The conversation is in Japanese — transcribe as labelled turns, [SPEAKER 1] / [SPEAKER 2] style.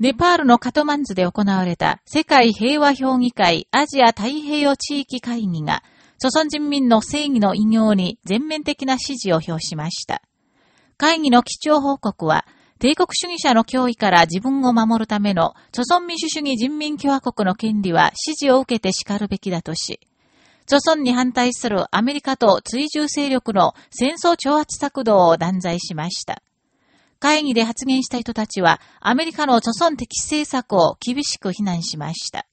[SPEAKER 1] ネパールのカトマンズで行われた世界平和評議会アジア太平洋地域会議が、朝鮮人民の正義の異業に全面的な支持を表しました。会議の基調報告は、帝国主義者の脅威から自分を守るための、朝鮮民主主義人民共和国の権利は支持を受けて叱るべきだとし、朝鮮に反対するアメリカと追従勢力の戦争挑発策動を断罪しました。会議で発言した人たちは、アメリカの著村的政策を厳しく非難しました。